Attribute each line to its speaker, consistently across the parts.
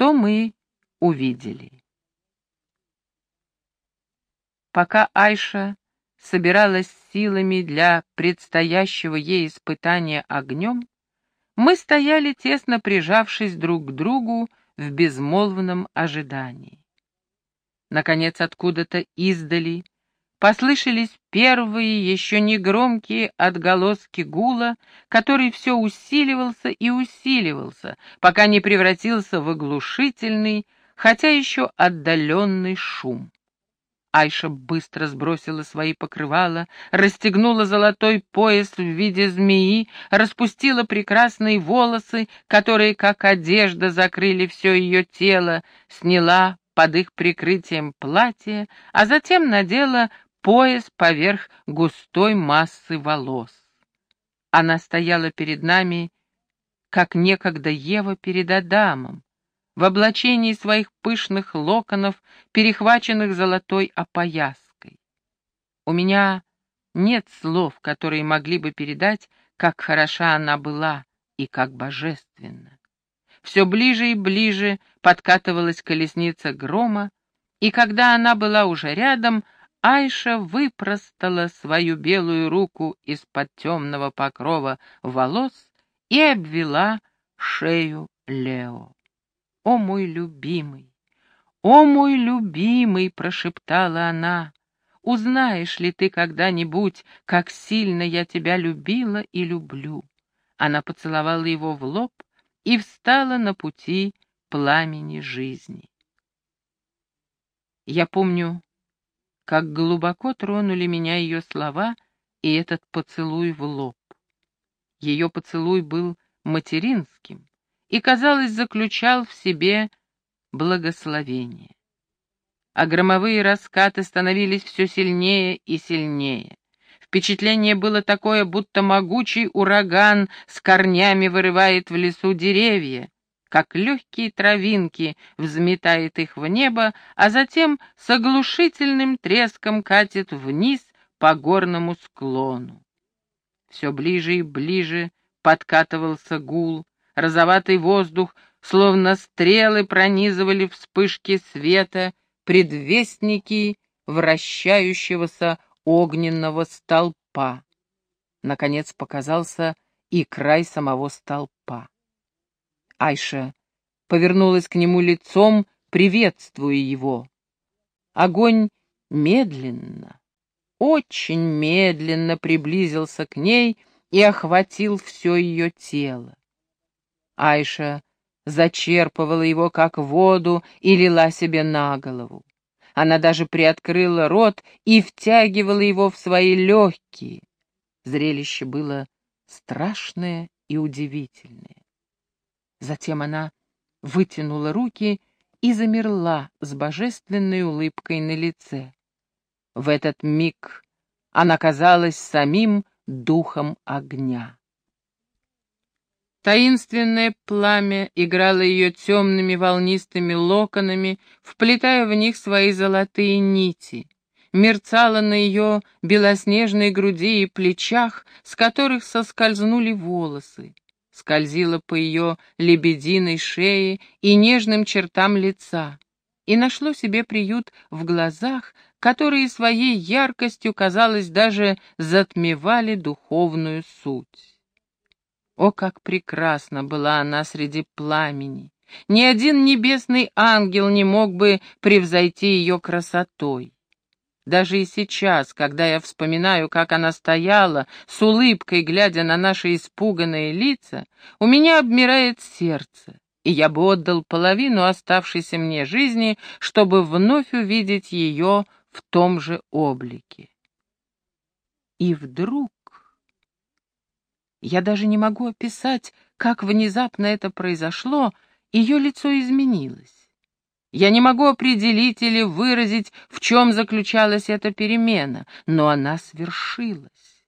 Speaker 1: что мы увидели. Пока Айша собиралась силами для предстоящего ей испытания огнем, мы стояли, тесно прижавшись друг к другу в безмолвном ожидании. Наконец, откуда-то издали послышались первые, еще не громкие отголоски гула, который все усиливался и усиливался, пока не превратился в оглушительный, хотя еще отдаленный шум. Айша быстро сбросила свои покрывала, расстегнула золотой пояс в виде змеи, распустила прекрасные волосы, которые, как одежда, закрыли все ее тело, сняла под их прикрытием платье, а затем надела пояс поверх густой массы волос. Она стояла перед нами, как некогда Ева перед Адамом, в облачении своих пышных локонов, перехваченных золотой опояской. У меня нет слов, которые могли бы передать, как хороша она была и как божественна. Все ближе и ближе подкатывалась колесница грома, и когда она была уже рядом, Айша выпростала свою белую руку из-под темного покрова волос и обвела шею Лео. «О, мой любимый! О, мой любимый!» — прошептала она. «Узнаешь ли ты когда-нибудь, как сильно я тебя любила и люблю?» Она поцеловала его в лоб и встала на пути пламени жизни. Я помню, как глубоко тронули меня ее слова и этот поцелуй в лоб. Ее поцелуй был материнским, и, казалось, заключал в себе благословение. А громовые раскаты становились все сильнее и сильнее. Впечатление было такое, будто могучий ураган с корнями вырывает в лесу деревья, как легкие травинки взметает их в небо, а затем с оглушительным треском катит вниз по горному склону. Все ближе и ближе подкатывался гул, Розоватый воздух, словно стрелы, пронизывали вспышки света, предвестники вращающегося огненного столпа. Наконец показался и край самого столпа. Айша повернулась к нему лицом, приветствуя его. Огонь медленно, очень медленно приблизился к ней и охватил все ее тело. Айша зачерпывала его как воду и лила себе на голову. Она даже приоткрыла рот и втягивала его в свои легкие. Зрелище было страшное и удивительное. Затем она вытянула руки и замерла с божественной улыбкой на лице. В этот миг она казалась самим духом огня. Таинственное пламя играло ее темными волнистыми локонами, вплетая в них свои золотые нити. Мерцало на ее белоснежной груди и плечах, с которых соскользнули волосы. Скользило по ее лебединой шее и нежным чертам лица. И нашло себе приют в глазах, которые своей яркостью, казалось, даже затмевали духовную суть. О, как прекрасна была она среди пламени! Ни один небесный ангел не мог бы превзойти ее красотой. Даже и сейчас, когда я вспоминаю, как она стояла, с улыбкой глядя на наши испуганные лица, у меня обмирает сердце, и я бы отдал половину оставшейся мне жизни, чтобы вновь увидеть ее в том же облике. И вдруг я даже не могу описать, как внезапно это произошло, ее лицо изменилось. Я не могу определить или выразить, в чем заключалась эта перемена, но она свершилась.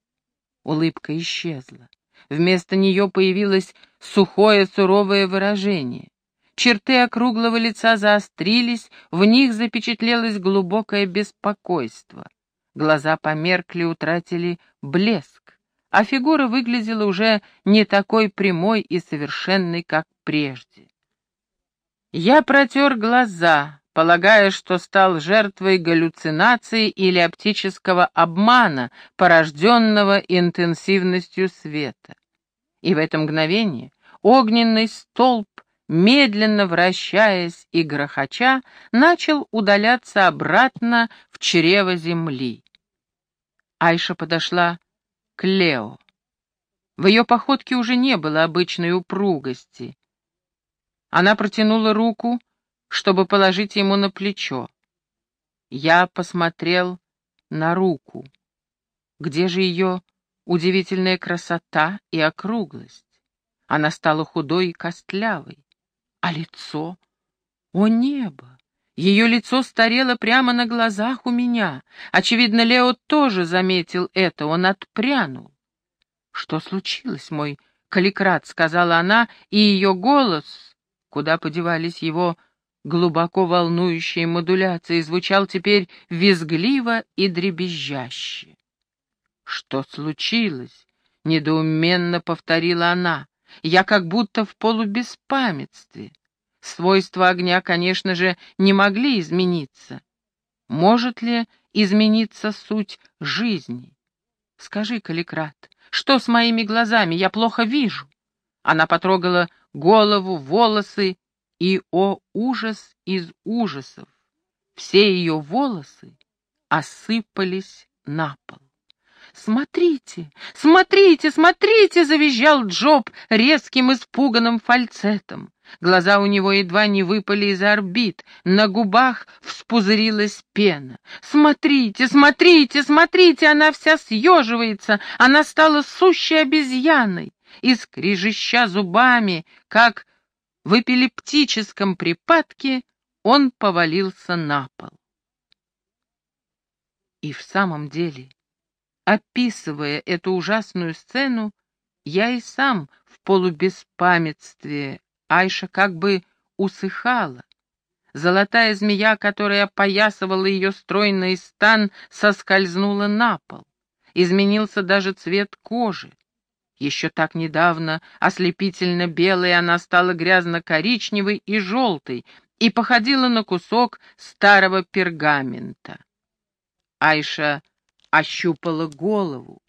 Speaker 1: Улыбка исчезла. Вместо нее появилось сухое суровое выражение. Черты округлого лица заострились, в них запечатлелось глубокое беспокойство. Глаза померкли, утратили блеск а фигура выглядела уже не такой прямой и совершенной, как прежде. Я протер глаза, полагая, что стал жертвой галлюцинации или оптического обмана, порожденного интенсивностью света. И в это мгновение огненный столб, медленно вращаясь и грохоча, начал удаляться обратно в чрево земли. Айша подошла к Лео. В ее походке уже не было обычной упругости. Она протянула руку, чтобы положить ему на плечо. Я посмотрел на руку. Где же ее удивительная красота и округлость? Она стала худой и костлявой. А лицо? О небо! Ее лицо старело прямо на глазах у меня. Очевидно, Лео тоже заметил это, он отпрянул. «Что случилось, мой каликрат?» — сказала она, и ее голос, куда подевались его глубоко волнующие модуляции, звучал теперь визгливо и дребезжаще. «Что случилось?» — недоуменно повторила она. «Я как будто в полубеспамятстве. Свойства огня, конечно же, не могли измениться. Может ли измениться суть жизни? Скажи, Каликрат, что с моими глазами? Я плохо вижу. Она потрогала голову, волосы, и, о ужас из ужасов, все ее волосы осыпались на пол. «Смотрите, смотрите, смотрите!» — завизжал Джоб резким испуганным фальцетом. Глаза у него едва не выпали из орбит, на губах вспузырилась пена. «Смотрите, смотрите, смотрите! Она вся съеживается! Она стала сущей обезьяной!» И скрежеща зубами, как в эпилептическом припадке, он повалился на пол. И в самом деле Описывая эту ужасную сцену, я и сам в полубеспамятстве, Айша как бы усыхала. Золотая змея, которая опоясывала ее стройный стан, соскользнула на пол. Изменился даже цвет кожи. Еще так недавно ослепительно белой она стала грязно-коричневой и желтой и походила на кусок старого пергамента. Айша ощупала голову.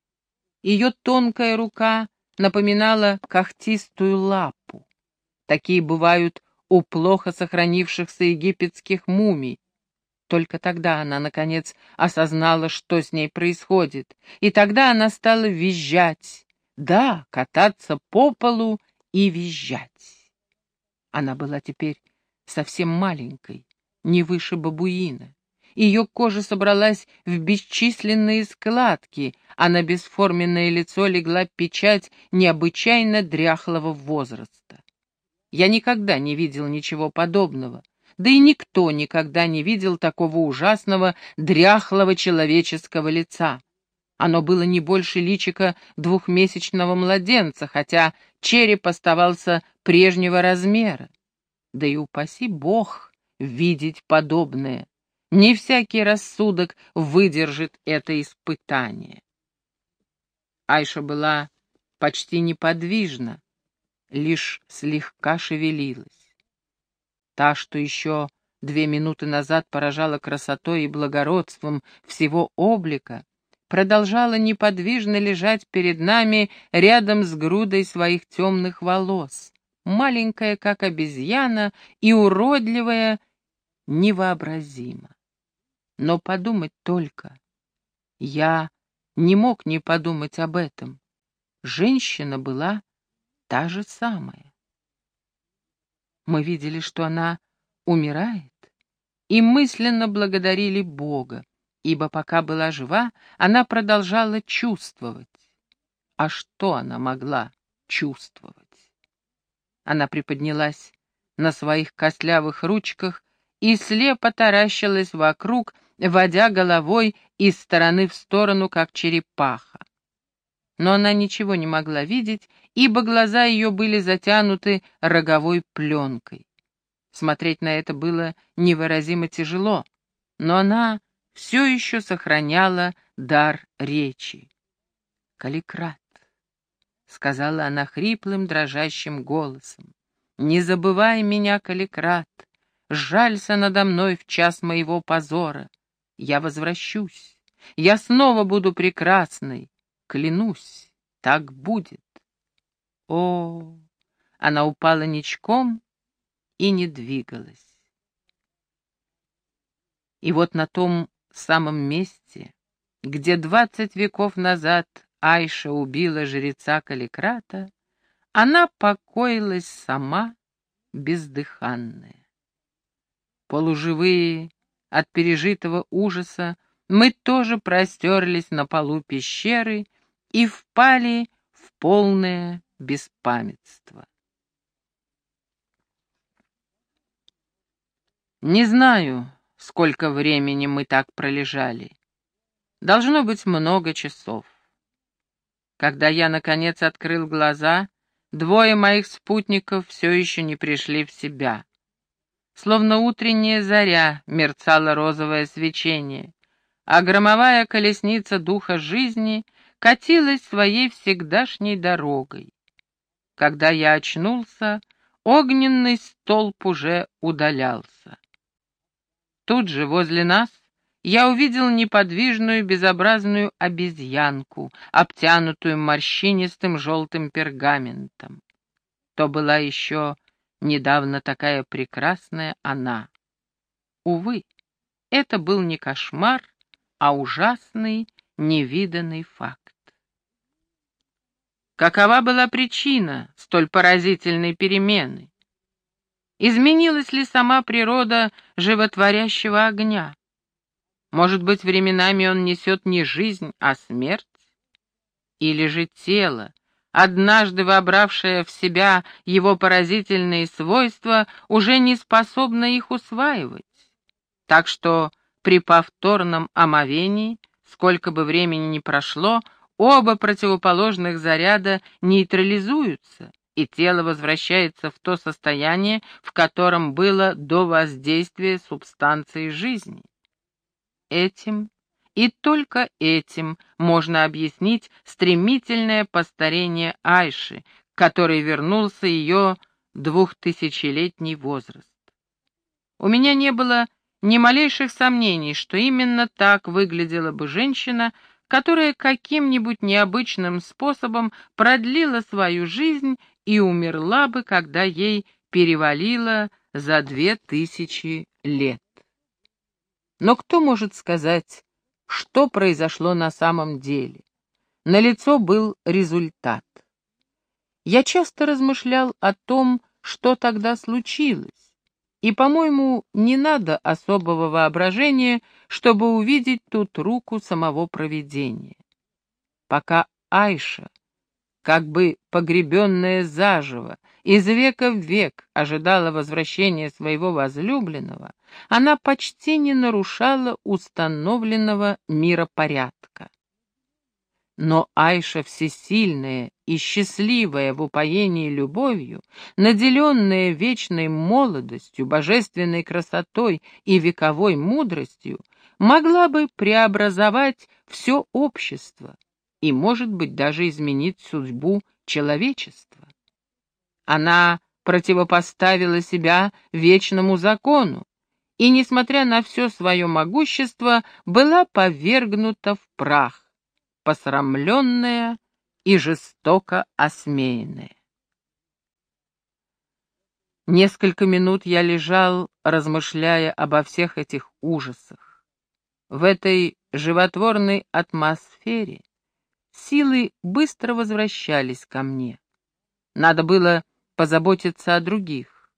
Speaker 1: Ее тонкая рука напоминала когтистую лапу. Такие бывают у плохо сохранившихся египетских мумий. Только тогда она, наконец, осознала, что с ней происходит, и тогда она стала визжать. Да, кататься по полу и визжать. Она была теперь совсем маленькой, не выше бабуина. Ее кожа собралась в бесчисленные складки, а на бесформенное лицо легла печать необычайно дряхлого возраста. Я никогда не видел ничего подобного, да и никто никогда не видел такого ужасного дряхлого человеческого лица. Оно было не больше личика двухмесячного младенца, хотя череп оставался прежнего размера. Да и упаси Бог видеть подобное. Не всякий рассудок выдержит это испытание. Айша была почти неподвижна, лишь слегка шевелилась. Та, что еще две минуты назад поражала красотой и благородством всего облика, продолжала неподвижно лежать перед нами рядом с грудой своих темных волос, маленькая, как обезьяна, и уродливая невообразимо. Но подумать только. Я не мог не подумать об этом. Женщина была та же самая. Мы видели, что она умирает, и мысленно благодарили Бога, ибо пока была жива, она продолжала чувствовать. А что она могла чувствовать? Она приподнялась на своих костлявых ручках и слепо таращилась вокруг, водя головой из стороны в сторону, как черепаха. Но она ничего не могла видеть, ибо глаза ее были затянуты роговой пленкой. Смотреть на это было невыразимо тяжело, но она все еще сохраняла дар речи. «Каликрат», — сказала она хриплым, дрожащим голосом, Не забывай меня, Каликрат, жалься надо мной в час моего позора. Я возвращусь, я снова буду прекрасной, клянусь, так будет. О, она упала ничком и не двигалась. И вот на том самом месте, где двадцать веков назад Айша убила жреца Каликрата, она покоилась сама, бездыханная. Полуживые от пережитого ужаса, мы тоже простерлись на полу пещеры и впали в полное беспамятство. Не знаю, сколько времени мы так пролежали. Должно быть много часов. Когда я, наконец, открыл глаза, двое моих спутников все еще не пришли в себя. Словно утренняя заря мерцало розовое свечение, а громовая колесница духа жизни катилась своей всегдашней дорогой. Когда я очнулся, огненный столб уже удалялся. Тут же, возле нас, я увидел неподвижную безобразную обезьянку, обтянутую морщинистым желтым пергаментом. То была еще недавно такая прекрасная она. Увы, это был не кошмар, а ужасный, невиданный факт. Какова была причина столь поразительной перемены? Изменилась ли сама природа животворящего огня? Может быть, временами он несет не жизнь, а смерть? Или же тело, однажды вобравшее в себя его поразительные свойства, уже не способно их усваивать? Так что при повторном омовении, сколько бы времени ни прошло, оба противоположных заряда нейтрализуются, и тело возвращается в то состояние, в котором было до воздействия субстанции жизни. Этим и только этим можно объяснить стремительное постарение Айши, к которой вернулся ее двухтысячелетний возраст. У меня не было ни малейших сомнений, что именно так выглядела бы женщина, которая каким-нибудь необычным способом продлила свою жизнь и умерла бы, когда ей перевалило за две тысячи лет. Но кто может сказать, что произошло на самом деле? На лицо был результат. Я часто размышлял о том, что тогда случилось, и, по-моему, не надо особого воображения, чтобы увидеть тут руку самого провидения. Пока Айша как бы погребенная заживо, из века в век ожидала возвращения своего возлюбленного, она почти не нарушала установленного миропорядка. Но Айша всесильная и счастливая в упоении любовью, наделенная вечной молодостью, божественной красотой и вековой мудростью, могла бы преобразовать все общество, и, может быть, даже изменить судьбу человечества. Она противопоставила себя вечному закону и, несмотря на все свое могущество, была повергнута в прах, посрамленная и жестоко осмеянная. Несколько минут я лежал, размышляя обо всех этих ужасах. В этой животворной атмосфере Силы быстро возвращались ко мне. Надо было позаботиться о других.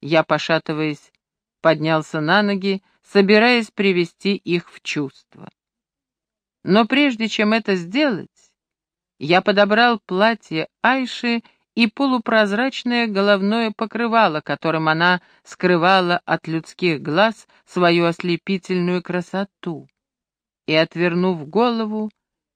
Speaker 1: Я, пошатываясь, поднялся на ноги, собираясь привести их в чувство. Но прежде чем это сделать, я подобрал платье Айши и полупрозрачное головное покрывало, которым она скрывала от людских глаз свою ослепительную красоту. И, отвернув голову,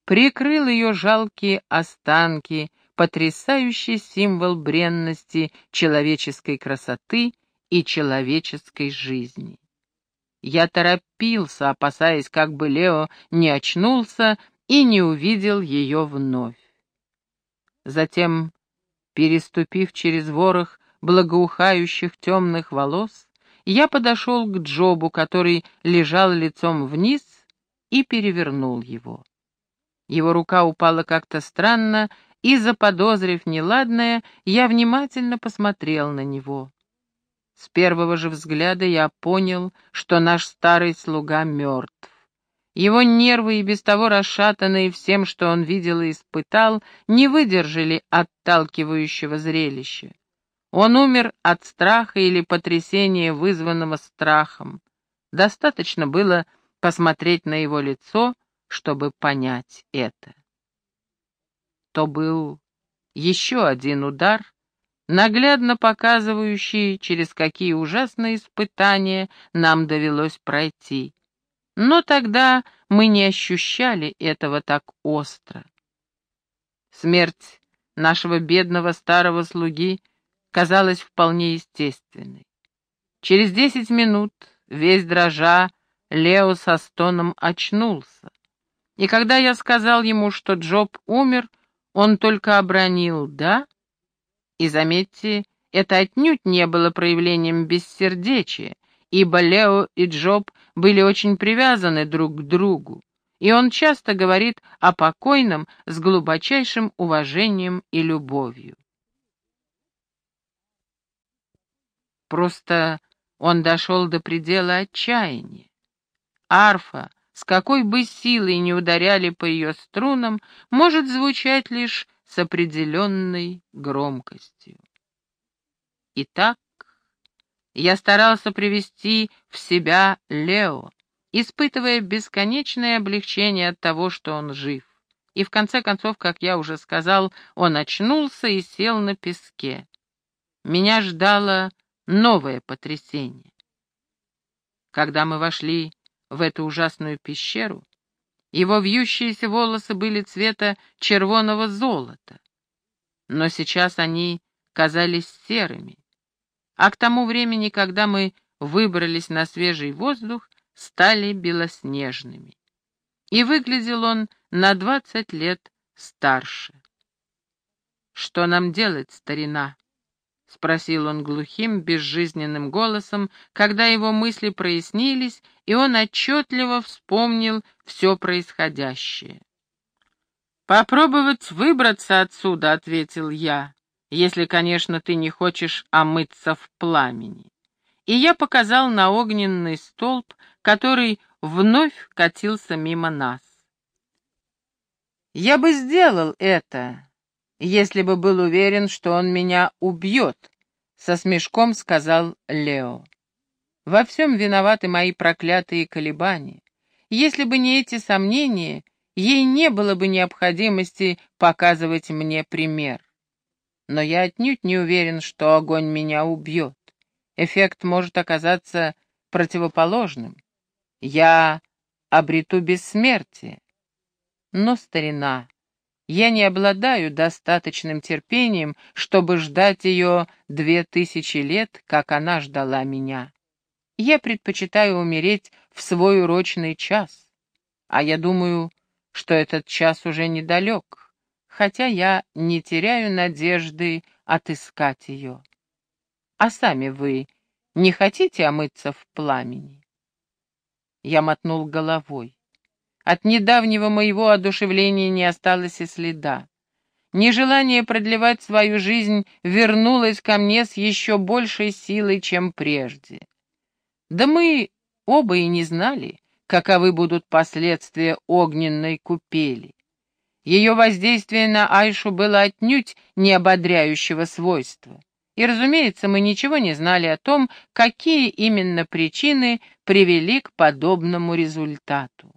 Speaker 1: прикрыл ее жалкие останки, потрясающий символ бренности человеческой красоты и человеческой жизни. Я торопился, опасаясь, как бы Лео не очнулся и не увидел ее вновь. Затем, переступив через ворох благоухающих темных волос, я подошел к Джобу, который лежал лицом вниз, и перевернул его. Его рука упала как-то странно, и, заподозрив неладное, я внимательно посмотрел на него. С первого же взгляда я понял, что наш старый слуга мертв. Его нервы, и без того расшатанные всем, что он видел и испытал, не выдержали отталкивающего зрелища. Он умер от страха или потрясения, вызванного страхом. Достаточно было посмотреть на его лицо, чтобы понять это. То был еще один удар, наглядно показывающий, через какие ужасные испытания нам довелось пройти. Но тогда мы не ощущали этого так остро. Смерть нашего бедного старого слуги казалась вполне естественной. Через десять минут, весь дрожа, Лео со стоном очнулся. И когда я сказал ему, что Джоб умер, он только обронил «да». И заметьте, это отнюдь не было проявлением бессердечия, ибо Лео и Джоб были очень привязаны друг к другу, и он часто говорит о покойном с глубочайшим уважением и любовью. Просто он дошел до предела отчаяния. Арфа, с какой бы силой не ударяли по ее струнам, может звучать лишь с определенной громкостью. Итак, я старался привести в себя Лео, испытывая бесконечное облегчение от того, что он жив. И в конце концов, как я уже сказал, он очнулся и сел на песке. Меня ждало новое потрясение. Когда мы вошли в эту ужасную пещеру, его вьющиеся волосы были цвета червоного золота, но сейчас они казались серыми а к тому времени, когда мы выбрались на свежий воздух, стали белоснежными. И выглядел он на двадцать лет старше. «Что нам делать, старина?» — спросил он глухим, безжизненным голосом, когда его мысли прояснились, и он отчетливо вспомнил все происходящее. «Попробовать выбраться отсюда», — ответил я если, конечно, ты не хочешь омыться в пламени. И я показал на огненный столб, который вновь катился мимо нас. Я бы сделал это, если бы был уверен, что он меня убьет, со смешком сказал Лео. Во всем виноваты мои проклятые колебания. Если бы не эти сомнения, ей не было бы необходимости показывать мне пример. Но я отнюдь не уверен, что огонь меня убьет. Эффект может оказаться противоположным. Я обрету бессмертие. Но, старина, я не обладаю достаточным терпением, чтобы ждать ее две тысячи лет, как она ждала меня. Я предпочитаю умереть в свой урочный час, а я думаю, что этот час уже недалек хотя я не теряю надежды отыскать ее. А сами вы не хотите омыться в пламени? Я мотнул головой. От недавнего моего одушевления не осталось и следа. Нежелание продлевать свою жизнь вернулось ко мне с еще большей силой, чем прежде. Да мы оба и не знали, каковы будут последствия огненной купели. Ее воздействие на Айшу было отнюдь не ободряющего свойства. И, разумеется, мы ничего не знали о том, какие именно причины привели к подобному результату.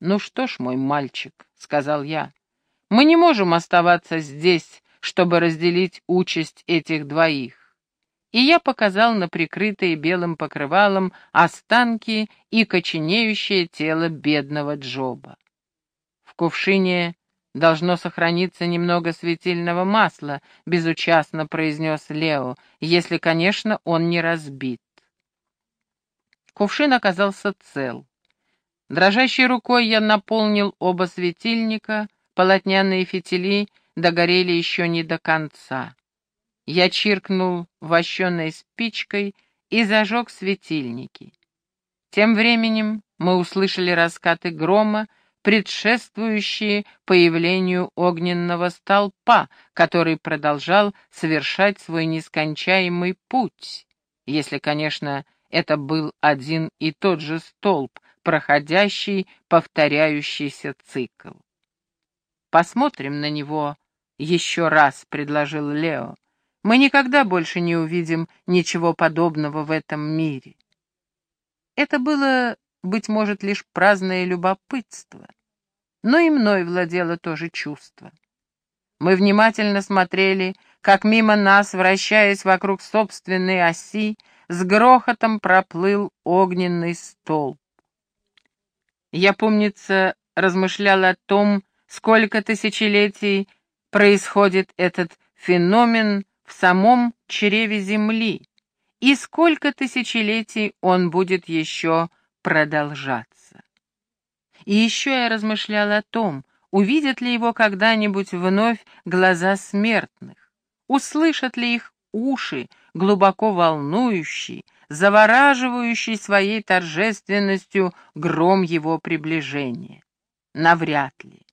Speaker 1: «Ну что ж, мой мальчик», — сказал я, — «мы не можем оставаться здесь, чтобы разделить участь этих двоих». И я показал на прикрытые белым покрывалом останки и коченеющее тело бедного Джоба. В кувшине должно сохраниться немного светильного масла, безучастно произнес Лео, если, конечно, он не разбит. Кувшин оказался цел. Дрожащей рукой я наполнил оба светильника, полотняные фитили догорели еще не до конца. Я чиркнул вощеной спичкой и зажег светильники. Тем временем мы услышали раскаты грома, предшествующие появлению огненного столпа, который продолжал совершать свой нескончаемый путь, если, конечно, это был один и тот же столб, проходящий повторяющийся цикл. «Посмотрим на него еще раз», — предложил Лео. «Мы никогда больше не увидим ничего подобного в этом мире». Это было, быть может, лишь праздное любопытство, но и мной владело то же чувство. Мы внимательно смотрели, как мимо нас, вращаясь вокруг собственной оси, с грохотом проплыл огненный столб. Я, помнится, размышлял о том, сколько тысячелетий происходит этот феномен в самом чреве Земли, и сколько тысячелетий он будет еще продолжаться. И еще я размышлял о том, увидят ли его когда-нибудь вновь глаза смертных, услышат ли их уши, глубоко волнующий, завораживающий своей торжественностью гром его приближения. Навряд ли.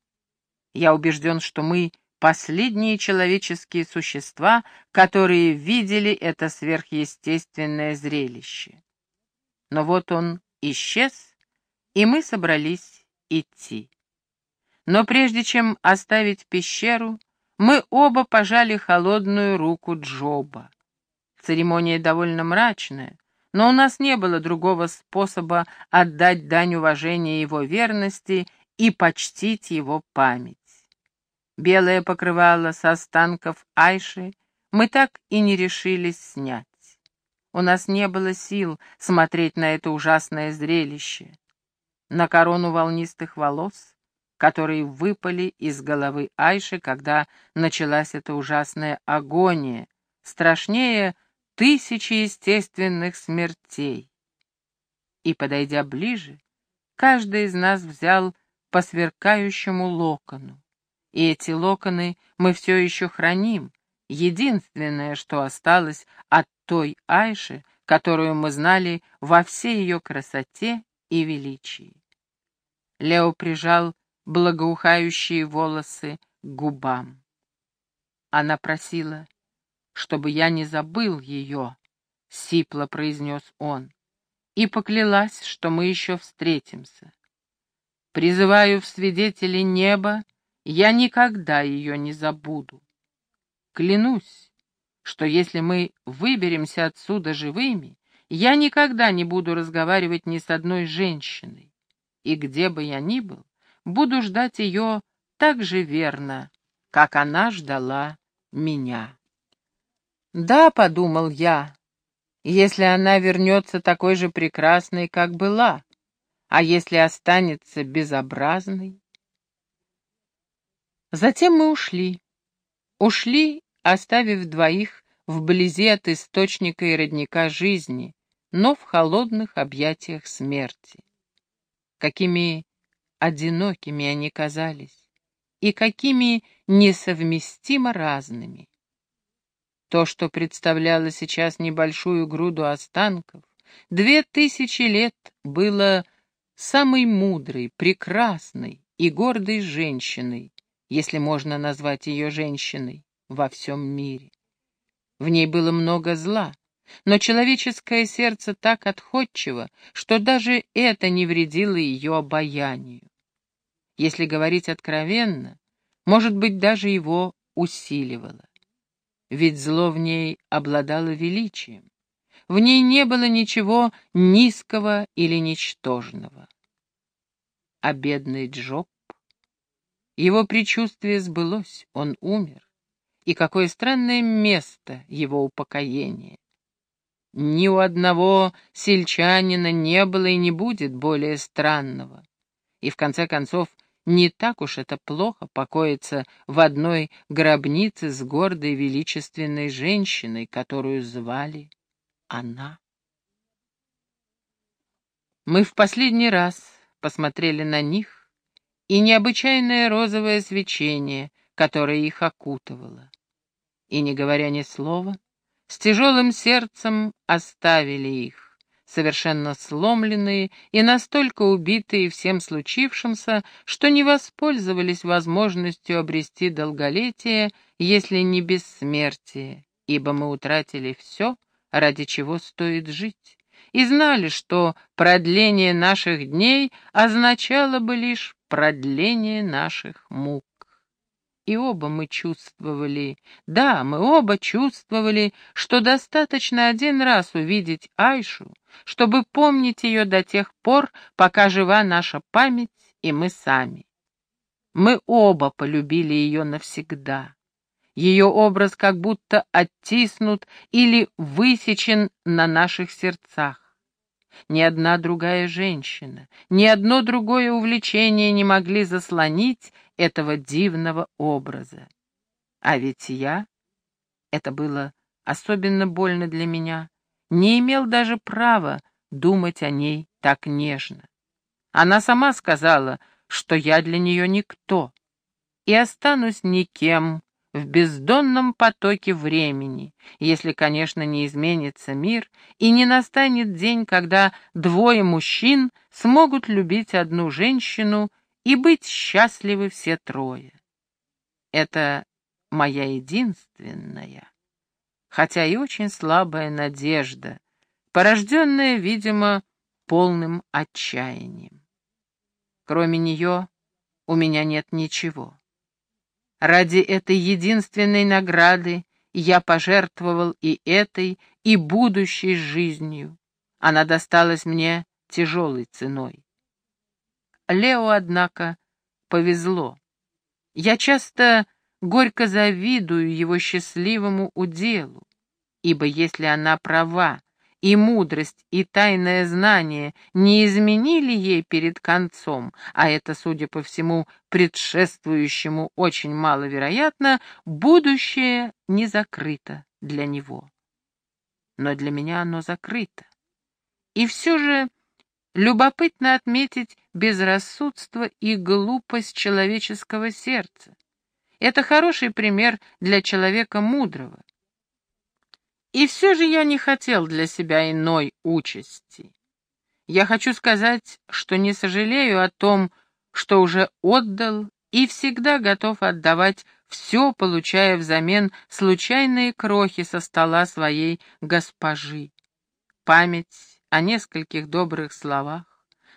Speaker 1: Я убежден, что мы последние человеческие существа, которые видели это сверхъестественное зрелище. Но вот он исчез, и мы собрались идти. Но прежде чем оставить пещеру, мы оба пожали холодную руку Джоба. Церемония довольно мрачная, но у нас не было другого способа отдать дань уважения его верности и почтить его память. Белое покрывало с останков Айши мы так и не решились снять. У нас не было сил смотреть на это ужасное зрелище. На корону волнистых волос, которые выпали из головы Айши, когда началась эта ужасная агония, страшнее тысячи естественных смертей. И, подойдя ближе, каждый из нас взял по сверкающему локону. И эти локоны мы все еще храним, единственное, что осталось от той Айши, которую мы знали во всей ее красоте и величии. Лео прижал благоухающие волосы к губам. Она просила чтобы я не забыл ее, — сипло произнес он, — и поклялась, что мы еще встретимся. Призываю в свидетели неба, я никогда ее не забуду. Клянусь, что если мы выберемся отсюда живыми, я никогда не буду разговаривать ни с одной женщиной, и где бы я ни был, буду ждать ее так же верно, как она ждала меня. «Да», — подумал я, — «если она вернется такой же прекрасной, как была, а если останется безобразной?» Затем мы ушли. Ушли, оставив двоих вблизи от источника и родника жизни, но в холодных объятиях смерти. Какими одинокими они казались, и какими несовместимо разными. То, что представляло сейчас небольшую груду останков, две тысячи лет было самой мудрой, прекрасной и гордой женщиной, если можно назвать ее женщиной, во всем мире. В ней было много зла, но человеческое сердце так отходчиво, что даже это не вредило ее обаянию. Если говорить откровенно, может быть, даже его усиливало ведь зло в ней обладало величием. В ней не было ничего низкого или ничтожного. А бедный Джоб? Его предчувствие сбылось, он умер. И какое странное место его упокоения. Ни у одного сельчанина не было и не будет более странного. И в конце концов не так уж это плохо покоиться в одной гробнице с гордой величественной женщиной, которую звали она. Мы в последний раз посмотрели на них и необычайное розовое свечение, которое их окутывало. и, не говоря ни слова, с тяжелым сердцем оставили их, совершенно сломленные и настолько убитые всем случившимся, что не воспользовались возможностью обрести долголетие, если не бессмертие, ибо мы утратили все, ради чего стоит жить, и знали, что продление наших дней означало бы лишь продление наших мук. И оба мы чувствовали, да, мы оба чувствовали, что достаточно один раз увидеть Айшу, чтобы помнить ее до тех пор, пока жива наша память и мы сами. Мы оба полюбили ее навсегда. Ее образ как будто оттиснут или высечен на наших сердцах. Ни одна другая женщина, ни одно другое увлечение не могли заслонить этого дивного образа. А ведь я, это было особенно больно для меня, не имел даже права думать о ней так нежно. Она сама сказала, что я для нее никто, и останусь никем в бездонном потоке времени, если, конечно, не изменится мир и не настанет день, когда двое мужчин смогут любить одну женщину и быть счастливы все трое. Это моя единственная, хотя и очень слабая надежда, порожденная, видимо, полным отчаянием. Кроме нее у меня нет ничего. Ради этой единственной награды я пожертвовал и этой, и будущей жизнью. Она досталась мне тяжелой ценой. Лео, однако, повезло. Я часто горько завидую его счастливому уделу, ибо если она права, и мудрость, и тайное знание не изменили ей перед концом, а это, судя по всему, предшествующему очень маловероятно, будущее не закрыто для него. Но для меня оно закрыто. И все же любопытно отметить безрассудство и глупость человеческого сердца. Это хороший пример для человека мудрого. И все же я не хотел для себя иной участи. Я хочу сказать, что не сожалею о том, что уже отдал и всегда готов отдавать все, получая взамен случайные крохи со стола своей госпожи. Память о нескольких добрых словах,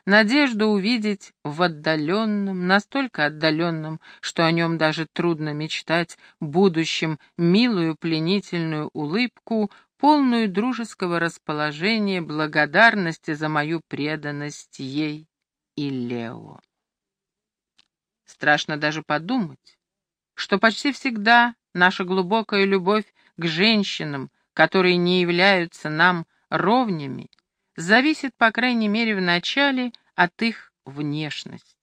Speaker 1: надежду увидеть в отдаленном, настолько отдаленном, что о нем даже трудно мечтать, будущем милую пленительную улыбку, полную дружеского расположения, благодарности за мою преданность ей и Лео. Страшно даже подумать, что почти всегда наша глубокая любовь к женщинам, которые не являются нам ровнями, зависит, по крайней мере, в начале от их внешности.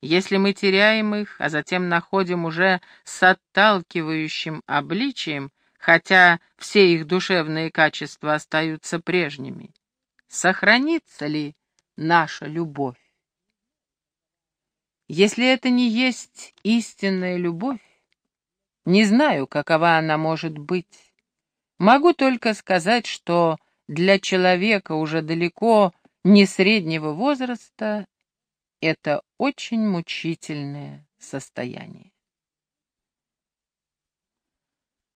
Speaker 1: Если мы теряем их, а затем находим уже с отталкивающим обличием, хотя все их душевные качества остаются прежними, сохранится ли наша любовь? Если это не есть истинная любовь, не знаю, какова она может быть. Могу только сказать, что для человека уже далеко не среднего возраста это очень мучительное состояние.